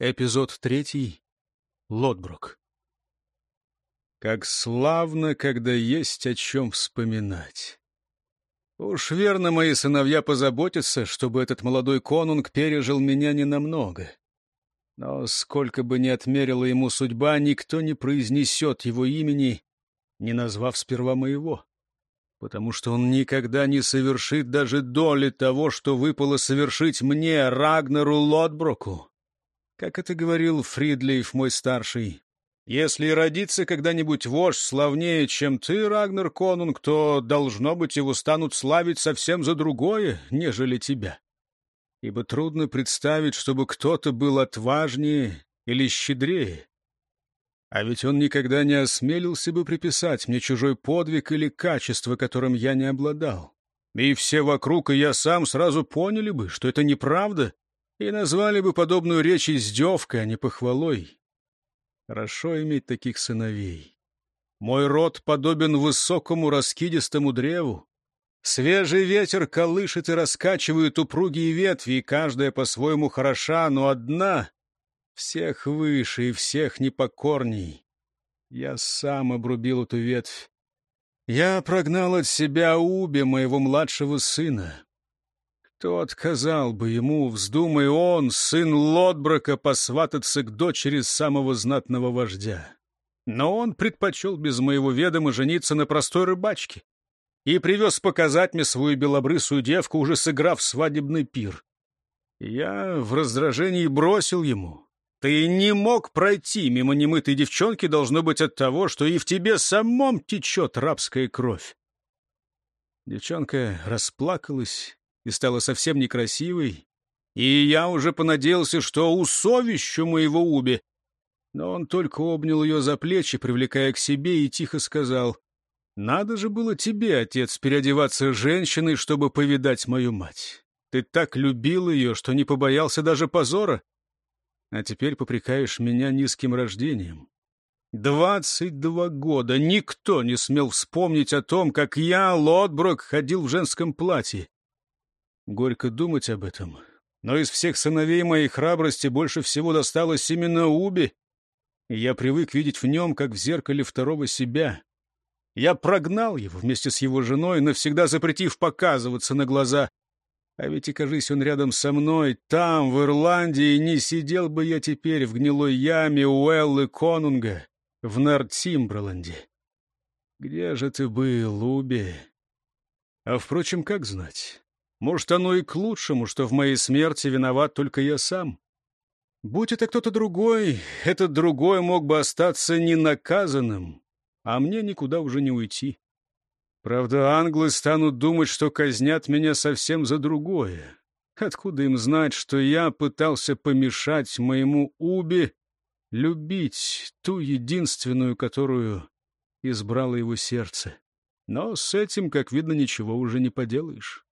Эпизод третий. Лотбрук. Как славно, когда есть о чем вспоминать. Уж верно, мои сыновья позаботятся, чтобы этот молодой конунг пережил меня ненамного. Но сколько бы ни отмерила ему судьба, никто не произнесет его имени, не назвав сперва моего. Потому что он никогда не совершит даже доли того, что выпало совершить мне, Рагнару Лотброку. Как это говорил Фридлейф, мой старший, если родится когда-нибудь вождь славнее, чем ты, Рагнар Конунг, то, должно быть, его станут славить совсем за другое, нежели тебя. Ибо трудно представить, чтобы кто-то был отважнее или щедрее. А ведь он никогда не осмелился бы приписать мне чужой подвиг или качество, которым я не обладал. И все вокруг, и я сам сразу поняли бы, что это неправда, и назвали бы подобную речь издевкой, а не похвалой. Хорошо иметь таких сыновей. Мой род подобен высокому раскидистому древу. Свежий ветер колышет и раскачивает упругие ветви, и каждая по-своему хороша, но одна всех выше и всех непокорней. Я сам обрубил эту ветвь. Я прогнал от себя Уби, моего младшего сына. Кто отказал бы ему, вздумай он, сын Лотброка, посвататься к дочери самого знатного вождя? Но он предпочел без моего ведома жениться на простой рыбачке и привез показать мне свою белобрысую девку, уже сыграв свадебный пир. Я в раздражении бросил ему. Ты не мог пройти мимо немытой девчонки, должно быть, от того, что и в тебе самом течет рабская кровь. Девчонка расплакалась и стала совсем некрасивой, и я уже понадеялся, что усовещу моего Уби. Но он только обнял ее за плечи, привлекая к себе, и тихо сказал, «Надо же было тебе, отец, переодеваться женщиной, чтобы повидать мою мать. Ты так любил ее, что не побоялся даже позора, а теперь попрекаешь меня низким рождением». Двадцать два года никто не смел вспомнить о том, как я, Лотброк, ходил в женском платье. Горько думать об этом. Но из всех сыновей моей храбрости больше всего досталось именно Уби. И я привык видеть в нем, как в зеркале второго себя. Я прогнал его вместе с его женой, навсегда запретив показываться на глаза. А ведь и, кажись, он рядом со мной, там, в Ирландии, не сидел бы я теперь в гнилой яме у Эллы Конунга в Нортимбраланде. Где же ты был, Уби? А, впрочем, как знать? Может, оно и к лучшему, что в моей смерти виноват только я сам. Будь это кто-то другой, этот другой мог бы остаться ненаказанным, а мне никуда уже не уйти. Правда, англы станут думать, что казнят меня совсем за другое. Откуда им знать, что я пытался помешать моему Уби любить ту единственную, которую избрало его сердце? Но с этим, как видно, ничего уже не поделаешь.